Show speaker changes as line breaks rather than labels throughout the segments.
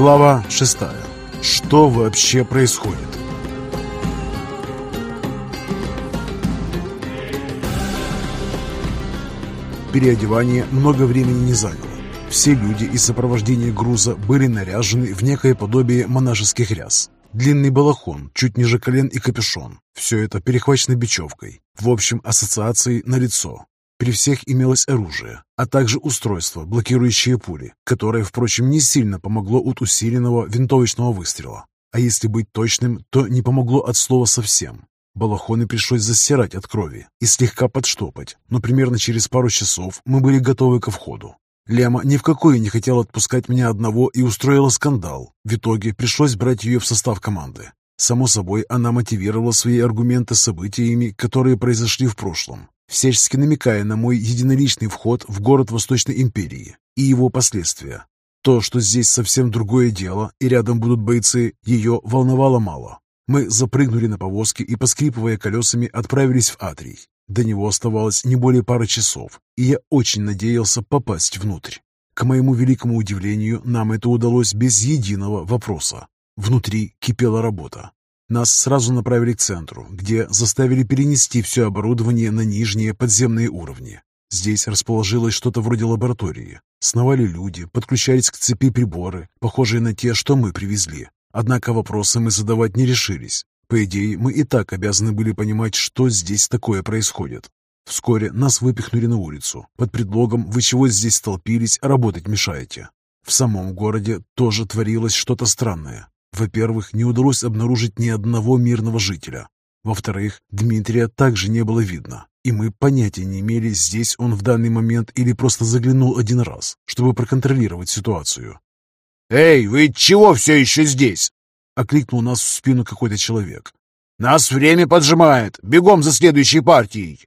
Глава 6. Что вообще происходит? Переодевание много времени не заняло. Все люди из сопровождения груза были наряжены в некое подобие монашеских ряс. Длинный балахон, чуть ниже колен и капюшон. Все это перехвачено бечевкой. В общем, ассоциации на лицо. При всех имелось оружие, а также устройство, блокирующее пули, которое, впрочем, не сильно помогло от усиленного винтовочного выстрела. А если быть точным, то не помогло от слова совсем. Балахоны пришлось застирать от крови и слегка подштопать, но примерно через пару часов мы были готовы ко входу. Лема ни в какую не хотела отпускать меня одного и устроила скандал. В итоге пришлось брать ее в состав команды. Само собой, она мотивировала свои аргументы событиями, которые произошли в прошлом всячески намекая на мой единоличный вход в город Восточной империи и его последствия. То, что здесь совсем другое дело и рядом будут бойцы, ее волновало мало. Мы запрыгнули на повозки и, поскрипывая колесами, отправились в Атрий. До него оставалось не более пары часов, и я очень надеялся попасть внутрь. К моему великому удивлению, нам это удалось без единого вопроса. Внутри кипела работа. Нас сразу направили к центру, где заставили перенести все оборудование на нижние подземные уровни. Здесь расположилось что-то вроде лаборатории. Сновали люди, подключались к цепи приборы, похожие на те, что мы привезли. Однако вопросы мы задавать не решились. По идее, мы и так обязаны были понимать, что здесь такое происходит. Вскоре нас выпихнули на улицу, под предлогом «Вы чего здесь столпились, работать мешаете?». В самом городе тоже творилось что-то странное. Во-первых, не удалось обнаружить ни одного мирного жителя. Во-вторых, Дмитрия также не было видно, и мы понятия не имели, здесь он в данный момент или просто заглянул один раз, чтобы проконтролировать ситуацию.
«Эй, вы чего все еще здесь?»
— окликнул нас в спину какой-то человек.
«Нас время поджимает! Бегом за следующей партией!»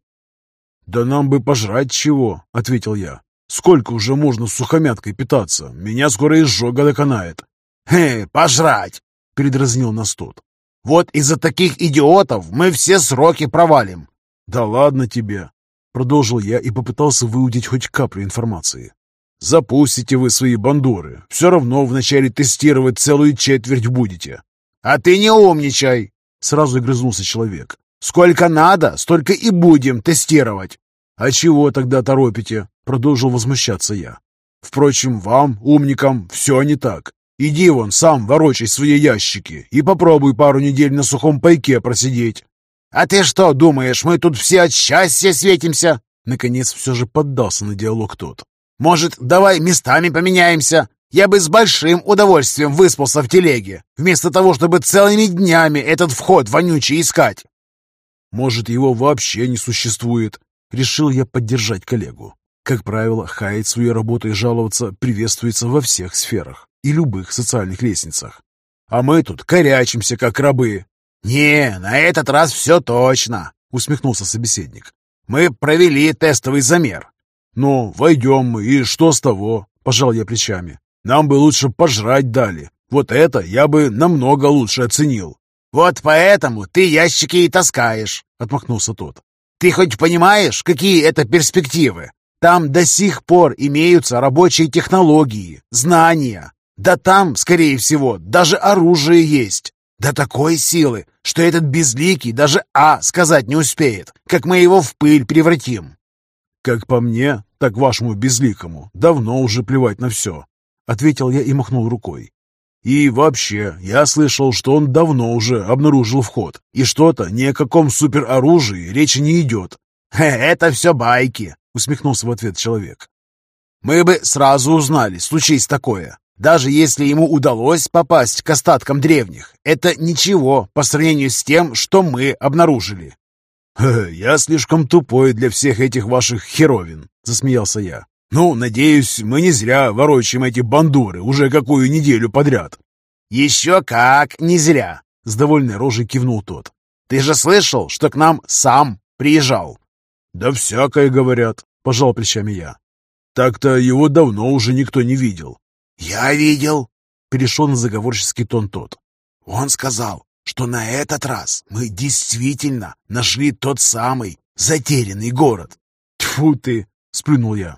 «Да нам бы пожрать чего!» — ответил я. «Сколько уже можно сухомяткой питаться? Меня скоро изжога доконает!»
«Хе, пожрать!» — передразнил нас тот. «Вот из-за таких идиотов мы все сроки провалим!»
«Да ладно тебе!» — продолжил я и попытался выудить хоть каплю информации. «Запустите вы свои бандуры. Все равно вначале тестировать целую четверть будете».
«А ты не умничай!»
— сразу огрызнулся человек.
«Сколько надо, столько и будем тестировать!»
«А чего тогда торопите?» — продолжил возмущаться я. «Впрочем, вам, умникам, все не так. Иди вон, сам ворочай свои ящики и попробуй пару недель на сухом пайке просидеть.
А ты что, думаешь, мы тут все от счастья светимся?
Наконец все же поддался на диалог тот.
Может, давай местами поменяемся? Я бы с большим удовольствием выспался в телеге, вместо того, чтобы целыми днями этот вход вонючий искать.
Может, его вообще не существует. Решил я поддержать коллегу. Как правило, хаять свою работу и жаловаться приветствуется во всех сферах и любых социальных лестницах.
А мы тут корячимся, как рабы. «Не, на этот раз все точно», — усмехнулся собеседник. «Мы провели тестовый замер».
«Ну, войдем мы, и что с того?» — пожал я плечами. «Нам бы лучше пожрать дали. Вот это я бы намного лучше оценил».
«Вот поэтому ты ящики и таскаешь», — отмахнулся тот. «Ты хоть понимаешь, какие это перспективы? Там до сих пор имеются рабочие технологии, знания. Да там, скорее всего, даже оружие есть. До такой силы, что этот безликий даже «А» сказать не успеет, как мы его в пыль превратим.
Как по мне, так вашему безликому давно уже плевать на все, ответил я и махнул рукой. И вообще, я слышал, что он давно уже обнаружил вход, и что-то ни о каком супероружии речи не идет.
«Это все байки», — усмехнулся в ответ человек. «Мы бы сразу узнали, случись такое. Даже если ему удалось попасть к остаткам древних, это ничего по сравнению с тем, что мы обнаружили.
«Я слишком тупой для всех этих ваших херовин», — засмеялся я. «Ну, надеюсь, мы не зря ворочаем эти бандуры уже какую неделю подряд».
«Еще как не зря», — с довольной рожей кивнул тот. «Ты же слышал, что к нам сам приезжал?»
«Да всякое говорят», — пожал плечами я. «Так-то его давно уже никто не видел.
«Я видел», — перешел на заговорческий тон тот. «Он сказал, что на этот раз мы действительно нашли тот самый затерянный город».
«Тьфу ты!» — сплюнул я.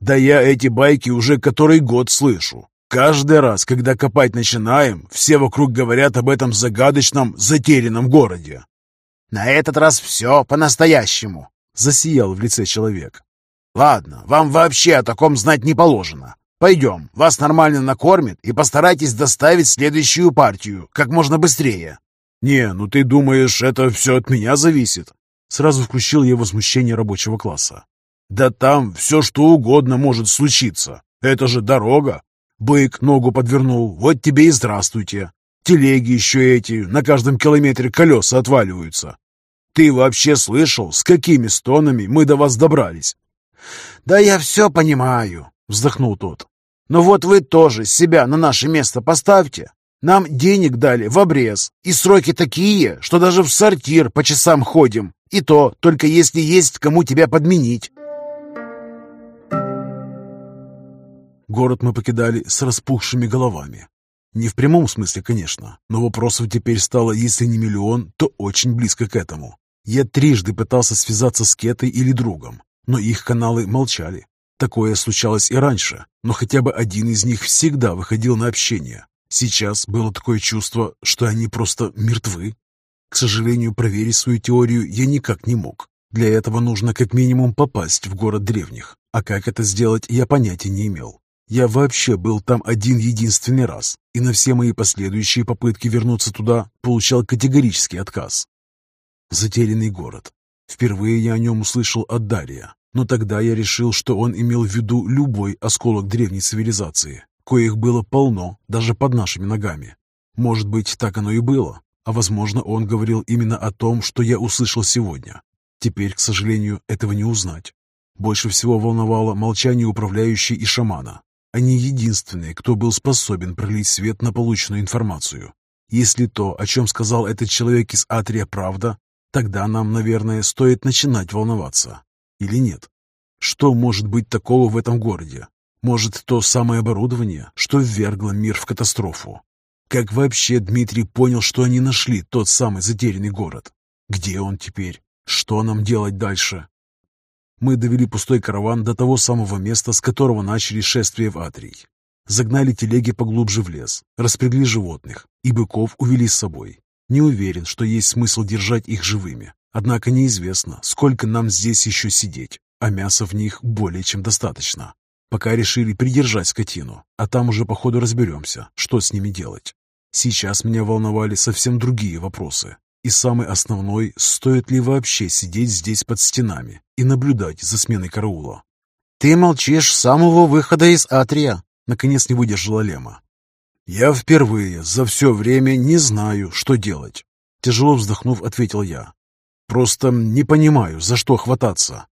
«Да я эти байки уже который год слышу.
Каждый раз, когда копать начинаем, все вокруг говорят об этом загадочном, затерянном городе. На этот раз все по-настоящему, засиял в лице человек. Ладно, вам вообще о таком знать не положено. Пойдем, вас нормально накормят и постарайтесь доставить следующую партию как можно быстрее. Не, ну ты думаешь, это все от меня зависит? Сразу включил я возмущение рабочего класса. Да там все что угодно может случиться. Это же дорога. Бык ногу подвернул, вот тебе и здравствуйте. Телеги еще эти, на каждом километре колеса отваливаются. Ты вообще слышал, с какими стонами мы до вас добрались? Да я все понимаю, вздохнул тот. Но вот вы тоже себя на наше место поставьте. Нам денег дали в обрез, и сроки такие, что даже в сортир по часам ходим. И то только если есть кому тебя подменить.
Город мы покидали с распухшими головами. Не в прямом смысле, конечно, но вопросов теперь стало, если не миллион, то очень близко к этому. Я трижды пытался связаться с Кетой или другом, но их каналы молчали. Такое случалось и раньше, но хотя бы один из них всегда выходил на общение. Сейчас было такое чувство, что они просто мертвы. К сожалению, проверить свою теорию я никак не мог. Для этого нужно как минимум попасть в город древних, а как это сделать, я понятия не имел. Я вообще был там один единственный раз, и на все мои последующие попытки вернуться туда получал категорический отказ. Затерянный город. Впервые я о нем услышал от Дария, но тогда я решил, что он имел в виду любой осколок древней цивилизации, коих было полно даже под нашими ногами. Может быть, так оно и было, а возможно, он говорил именно о том, что я услышал сегодня. Теперь, к сожалению, этого не узнать. Больше всего волновало молчание управляющей и шамана. Они единственные, кто был способен пролить свет на полученную информацию. Если то, о чем сказал этот человек из Атрия, правда, Тогда нам, наверное, стоит начинать волноваться. Или нет? Что может быть такого в этом городе? Может, то самое оборудование, что ввергло мир в катастрофу? Как вообще Дмитрий понял, что они нашли тот самый затерянный город? Где он теперь? Что нам делать дальше? Мы довели пустой караван до того самого места, с которого начали шествие в Атрий. Загнали телеги поглубже в лес, распрягли животных, и быков увели с собой. Не уверен, что есть смысл держать их живыми. Однако неизвестно, сколько нам здесь еще сидеть, а мяса в них более чем достаточно. Пока решили придержать скотину, а там уже по ходу разберемся, что с ними делать. Сейчас меня волновали совсем другие вопросы. И самый основной, стоит ли вообще сидеть здесь под стенами и наблюдать за сменой караула.
«Ты молчишь с самого выхода из Атрия», — наконец не выдержала Лема.
«Я впервые за все время не знаю, что делать», — тяжело вздохнув, ответил я. «Просто не понимаю, за что хвататься».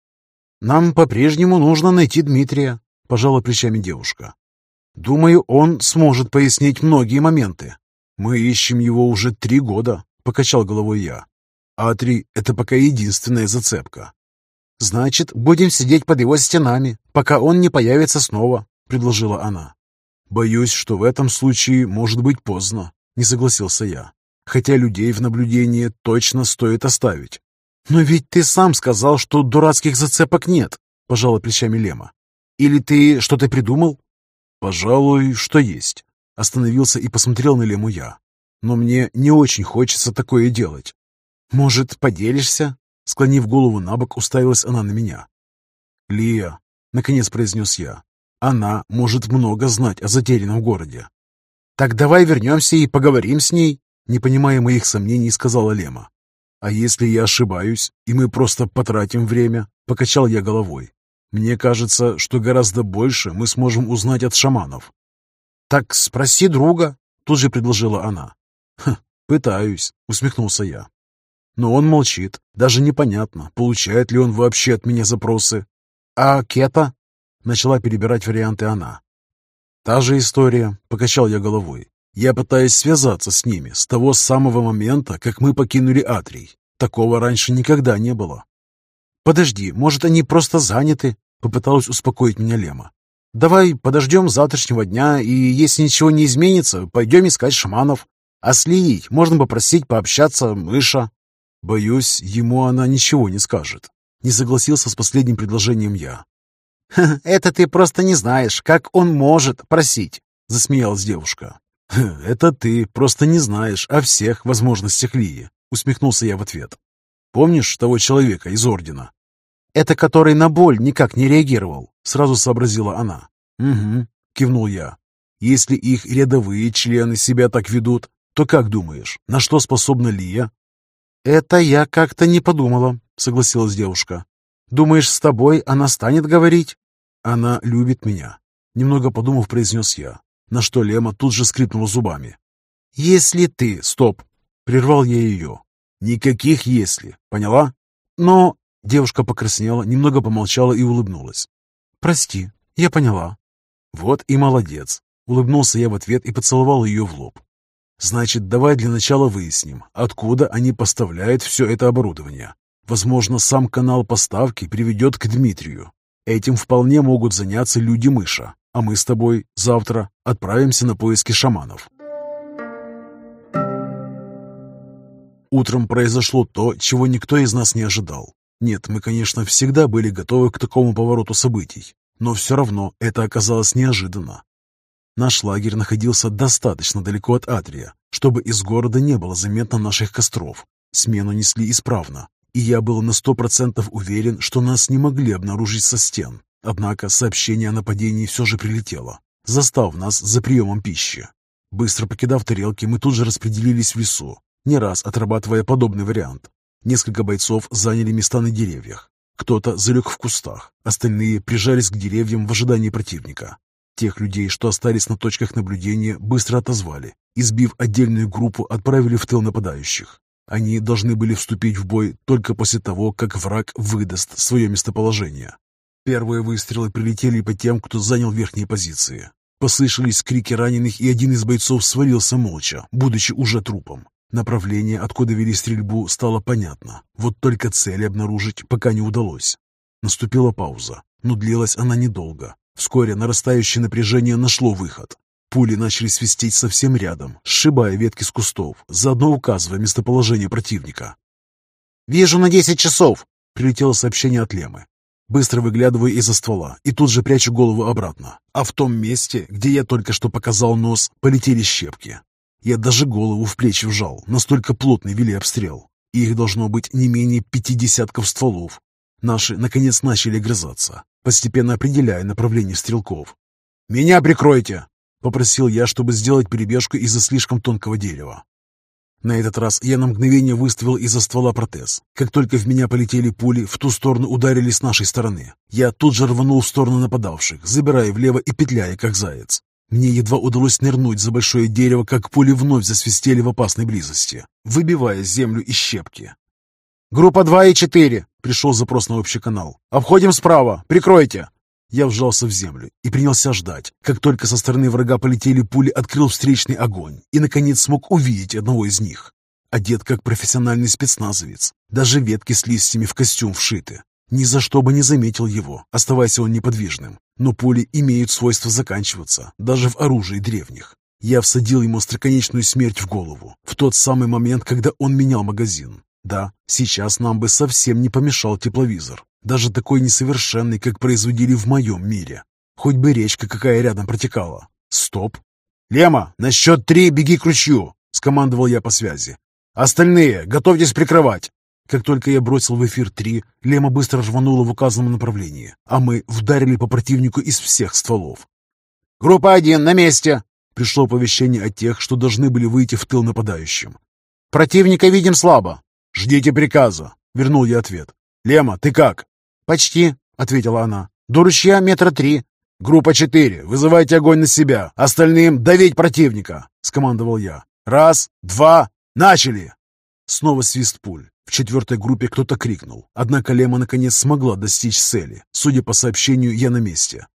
«Нам по-прежнему нужно найти Дмитрия», — пожала плечами девушка. «Думаю, он сможет пояснить многие моменты».
«Мы ищем его уже три года», — покачал головой я. «Атри — это пока единственная зацепка».
«Значит, будем сидеть под его стенами, пока он не появится снова», — предложила она.
«Боюсь, что в этом случае может быть поздно», — не согласился я. «Хотя людей в наблюдение точно стоит оставить».
«Но ведь ты сам сказал, что дурацких зацепок нет», — пожала плечами Лема. «Или ты что-то придумал?»
«Пожалуй, что есть». Остановился и посмотрел на Лему я. «Но мне не очень хочется такое делать».
«Может, поделишься?»
Склонив голову на бок, уставилась она на меня. «Лия», — наконец произнес я, она может много знать о затерянном городе.
«Так давай вернемся и поговорим с ней», — не понимая моих сомнений, сказала Лема.
«А если я ошибаюсь, и мы просто потратим время?» — покачал я головой. «Мне кажется, что гораздо больше мы сможем узнать от шаманов».
«Так спроси друга», — тут же предложила она.
«Хм, пытаюсь», — усмехнулся я. Но он молчит, даже непонятно, получает ли он вообще от меня запросы.
«А Кета?»
Начала перебирать варианты она. Та же история, покачал я головой. Я пытаюсь связаться с ними с того самого момента, как мы покинули Атрий. Такого раньше никогда не было.
«Подожди, может, они просто заняты?» — попыталась успокоить меня Лема. «Давай подождем завтрашнего дня, и если ничего не изменится, пойдем искать шаманов. А с Лией можно попросить пообщаться мыша».
«Боюсь, ему она ничего не скажет». Не согласился с последним предложением я.
«Это ты просто не знаешь, как он может просить», —
засмеялась девушка. «Это ты просто не знаешь о всех возможностях Лии», — усмехнулся я в ответ. «Помнишь того человека из Ордена?»
«Это который на боль никак не реагировал», — сразу сообразила она.
«Угу», — кивнул я. «Если их рядовые члены себя так ведут, то как думаешь, на что способна Лия?»
«Это я как-то не подумала», — согласилась девушка. «Думаешь, с тобой она станет говорить?»
«Она любит меня», — немного подумав, произнес я, на что Лема тут же скрипнула зубами.
«Если ты...»
«Стоп!» — прервал я ее. «Никаких «если», поняла?»
«Но...»
— девушка покраснела, немного помолчала и улыбнулась.
«Прости, я поняла».
«Вот и молодец!» — улыбнулся я в ответ и поцеловал ее в лоб. «Значит, давай для начала выясним, откуда они поставляют все это оборудование. Возможно, сам канал поставки приведет к Дмитрию. Этим вполне могут заняться люди-мыша, а мы с тобой завтра отправимся на поиски шаманов». Утром произошло то, чего никто из нас не ожидал. Нет, мы, конечно, всегда были готовы к такому повороту событий, но все равно это оказалось неожиданно. Наш лагерь находился достаточно далеко от Атрия, чтобы из города не было заметно наших костров. Смену несли исправно, и я был на сто процентов уверен, что нас не могли обнаружить со стен. Однако сообщение о нападении все же прилетело, застав нас за приемом пищи. Быстро покидав тарелки, мы тут же распределились в лесу, не раз отрабатывая подобный вариант. Несколько бойцов заняли места на деревьях. Кто-то залег в кустах, остальные прижались к деревьям в ожидании противника. Тех людей, что остались на точках наблюдения, быстро отозвали. Избив отдельную группу, отправили в тыл нападающих. Они должны были вступить в бой только после того, как враг выдаст свое местоположение. Первые выстрелы прилетели по тем, кто занял верхние позиции. Послышались крики раненых, и один из бойцов свалился молча, будучи уже трупом. Направление, откуда вели стрельбу, стало понятно. Вот только цели обнаружить пока не удалось. Наступила пауза, но длилась она недолго. Вскоре нарастающее напряжение нашло выход. Пули начали свистеть совсем рядом, сшибая ветки с кустов, заодно указывая местоположение противника.
«Вижу на десять часов!»
— прилетело сообщение от Лемы. Быстро выглядываю из-за ствола и тут же прячу голову обратно. А в том месте, где я только что показал нос, полетели щепки. Я даже голову в плечи вжал, настолько плотный вели обстрел. их должно быть не менее пяти десятков стволов. Наши, наконец, начали грызаться, постепенно определяя направление стрелков. «Меня прикройте!» — попросил я, чтобы сделать перебежку из-за слишком тонкого дерева. На этот раз я на мгновение выставил из-за ствола протез. Как только в меня полетели пули, в ту сторону ударили с нашей стороны. Я тут же рванул в сторону нападавших, забирая влево и петляя, как заяц. Мне едва удалось нырнуть за большое дерево, как пули вновь засвистели в опасной близости, выбивая землю из щепки.
«Группа 2 и 4!»
— пришел запрос на общий канал.
«Обходим справа! Прикройте!»
Я вжался в землю и принялся ждать. Как только со стороны врага полетели пули, открыл встречный огонь и, наконец, смог увидеть одного из них. Одет как профессиональный спецназовец. Даже ветки с листьями в костюм вшиты. Ни за что бы не заметил его, оставаясь он неподвижным. Но пули имеют свойство заканчиваться, даже в оружии древних. Я всадил ему остроконечную смерть в голову, в тот самый момент, когда он менял магазин. Да, сейчас нам бы совсем не помешал тепловизор, даже такой несовершенный, как производили в моем мире. Хоть бы речка какая рядом протекала. Стоп.
«Лема, на счет три беги к ручью!» — скомандовал я по связи. «Остальные, готовьтесь прикрывать!»
Как только я бросил в эфир три, Лема быстро рванула в указанном направлении, а мы вдарили по противнику из всех стволов.
«Группа один, на месте!»
Пришло оповещение от тех, что должны были выйти в тыл нападающим.
«Противника видим слабо!»
«Ждите приказа!» — вернул я ответ. «Лема, ты как?»
«Почти», — ответила она. «До ручья метра три».
«Группа четыре, вызывайте огонь на себя. Остальным давить противника!» — скомандовал я. «Раз, два, начали!» Снова свист пуль. В четвертой группе кто-то крикнул, однако Лема наконец смогла достичь цели. Судя по сообщению, я на месте.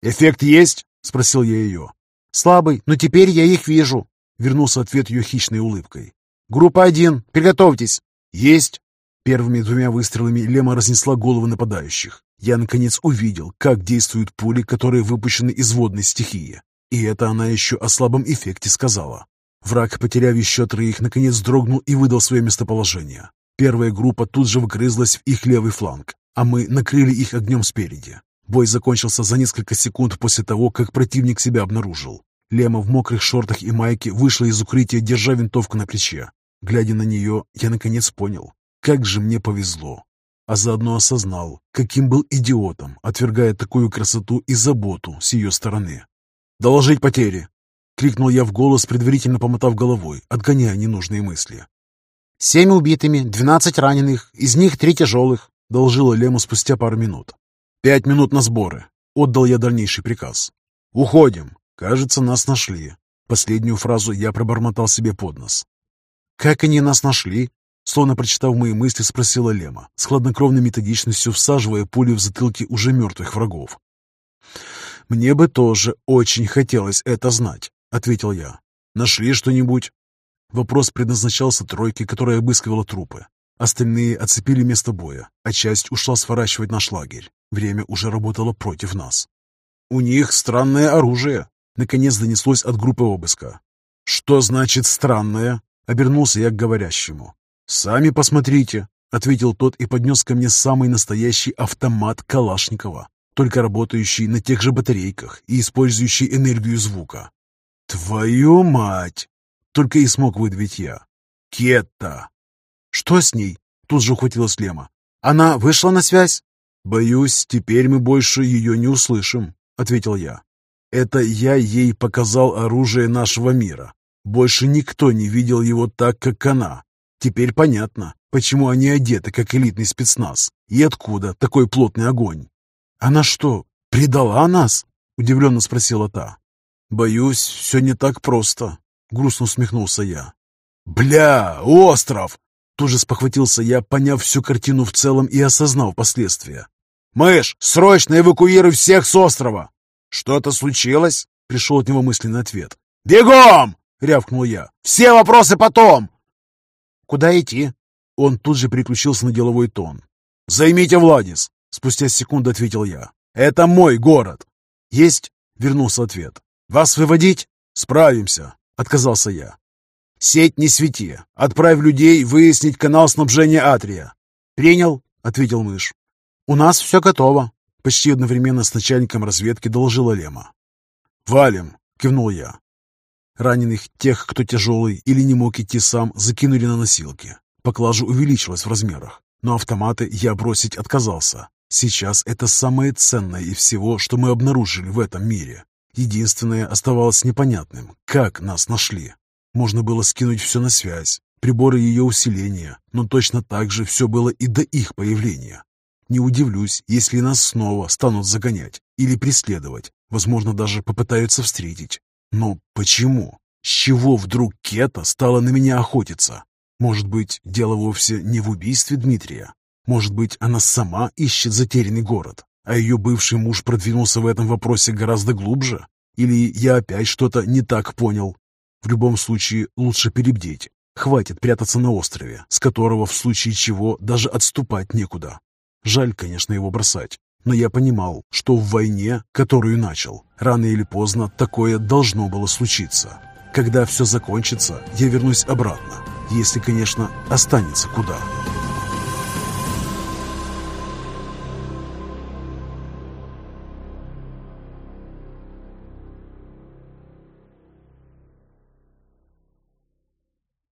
«Эффект есть?» — спросил я ее.
«Слабый, но теперь я их вижу», — вернулся ответ ее хищной улыбкой. «Группа один, приготовьтесь».
«Есть!» Первыми двумя выстрелами Лема разнесла головы нападающих. Я, наконец, увидел, как действуют пули, которые выпущены из водной стихии. И это она еще о слабом эффекте сказала. Враг, потеряв еще троих, наконец дрогнул и выдал свое местоположение. Первая группа тут же вгрызлась в их левый фланг, а мы накрыли их огнем спереди. Бой закончился за несколько секунд после того, как противник себя обнаружил. Лема в мокрых шортах и майке вышла из укрытия, держа винтовку на плече. Глядя на нее, я наконец понял, как же мне повезло. А заодно осознал, каким был идиотом, отвергая такую красоту и заботу с ее стороны. «Доложить потери!» — крикнул я в голос, предварительно помотав головой, отгоняя ненужные мысли.
«Семь убитыми, двенадцать раненых, из них три тяжелых», —
доложила Лема спустя пару минут. «Пять минут на сборы», — отдал я дальнейший приказ. «Уходим. Кажется, нас нашли». Последнюю фразу я пробормотал себе под нос. «Как они нас нашли?» Словно прочитав мои мысли, спросила Лема, с хладнокровной методичностью всаживая пулю в затылки уже мертвых врагов. «Мне бы тоже очень хотелось это знать», — ответил я. «Нашли что-нибудь?» Вопрос предназначался тройке, которая обыскивала трупы. Остальные оцепили место боя, а часть ушла сворачивать наш лагерь. Время уже работало против нас. «У них странное оружие», — наконец донеслось от группы обыска. «Что значит странное?» — обернулся я к говорящему. «Сами посмотрите», — ответил тот и поднес ко мне самый настоящий автомат Калашникова, только работающий на тех же батарейках и использующий энергию звука. «Твою мать!» — только и смог выдавить я. «Кетта!» «Что с ней?» — тут же ухватилась Лема. «Она вышла на связь?» «Боюсь, теперь мы больше ее не услышим», ответил я. «Это я ей показал оружие нашего мира. Больше никто не видел его так, как она. Теперь понятно, почему они одеты, как элитный спецназ, и откуда такой плотный огонь». «Она что, предала нас?» — удивленно спросила та. «Боюсь, все не так просто», — грустно усмехнулся я. «Бля, остров!» Тут же спохватился я, поняв всю картину в целом и осознав последствия. «Мышь, срочно эвакуируй всех с острова!» «Что-то случилось?» — пришел от него мысленный ответ. «Бегом!» — рявкнул я. «Все вопросы потом!»
«Куда идти?»
Он тут же переключился на деловой тон. «Займите Владис!» — спустя секунду ответил я. «Это мой город!» «Есть!» — вернулся ответ. «Вас выводить?» «Справимся!» — отказался я. «Сеть не свети. Отправь людей выяснить канал снабжения Атрия». «Принял», — ответил мышь. «У нас все готово», — почти одновременно с начальником разведки доложила Лема. «Валим», — кивнул я. Раненых, тех, кто тяжелый или не мог идти сам, закинули на носилки. Поклажа увеличилась в размерах, но автоматы я бросить отказался. Сейчас это самое ценное из всего, что мы обнаружили в этом мире. Единственное оставалось непонятным, как нас нашли. Можно было скинуть все на связь, приборы ее усиления, но точно так же все было и до их появления. Не удивлюсь, если нас снова станут загонять или преследовать, возможно, даже попытаются встретить. Но почему? С чего вдруг Кета стала на меня охотиться? Может быть, дело вовсе не в убийстве Дмитрия? Может быть, она сама ищет затерянный город, а ее бывший муж продвинулся в этом вопросе гораздо глубже? Или я опять что-то не так понял? В любом случае, лучше перебдеть. Хватит прятаться на острове, с которого в случае чего даже отступать некуда. Жаль, конечно, его бросать, но я понимал, что в войне, которую начал, рано или поздно такое должно было случиться. Когда все закончится, я вернусь обратно, если, конечно, останется куда.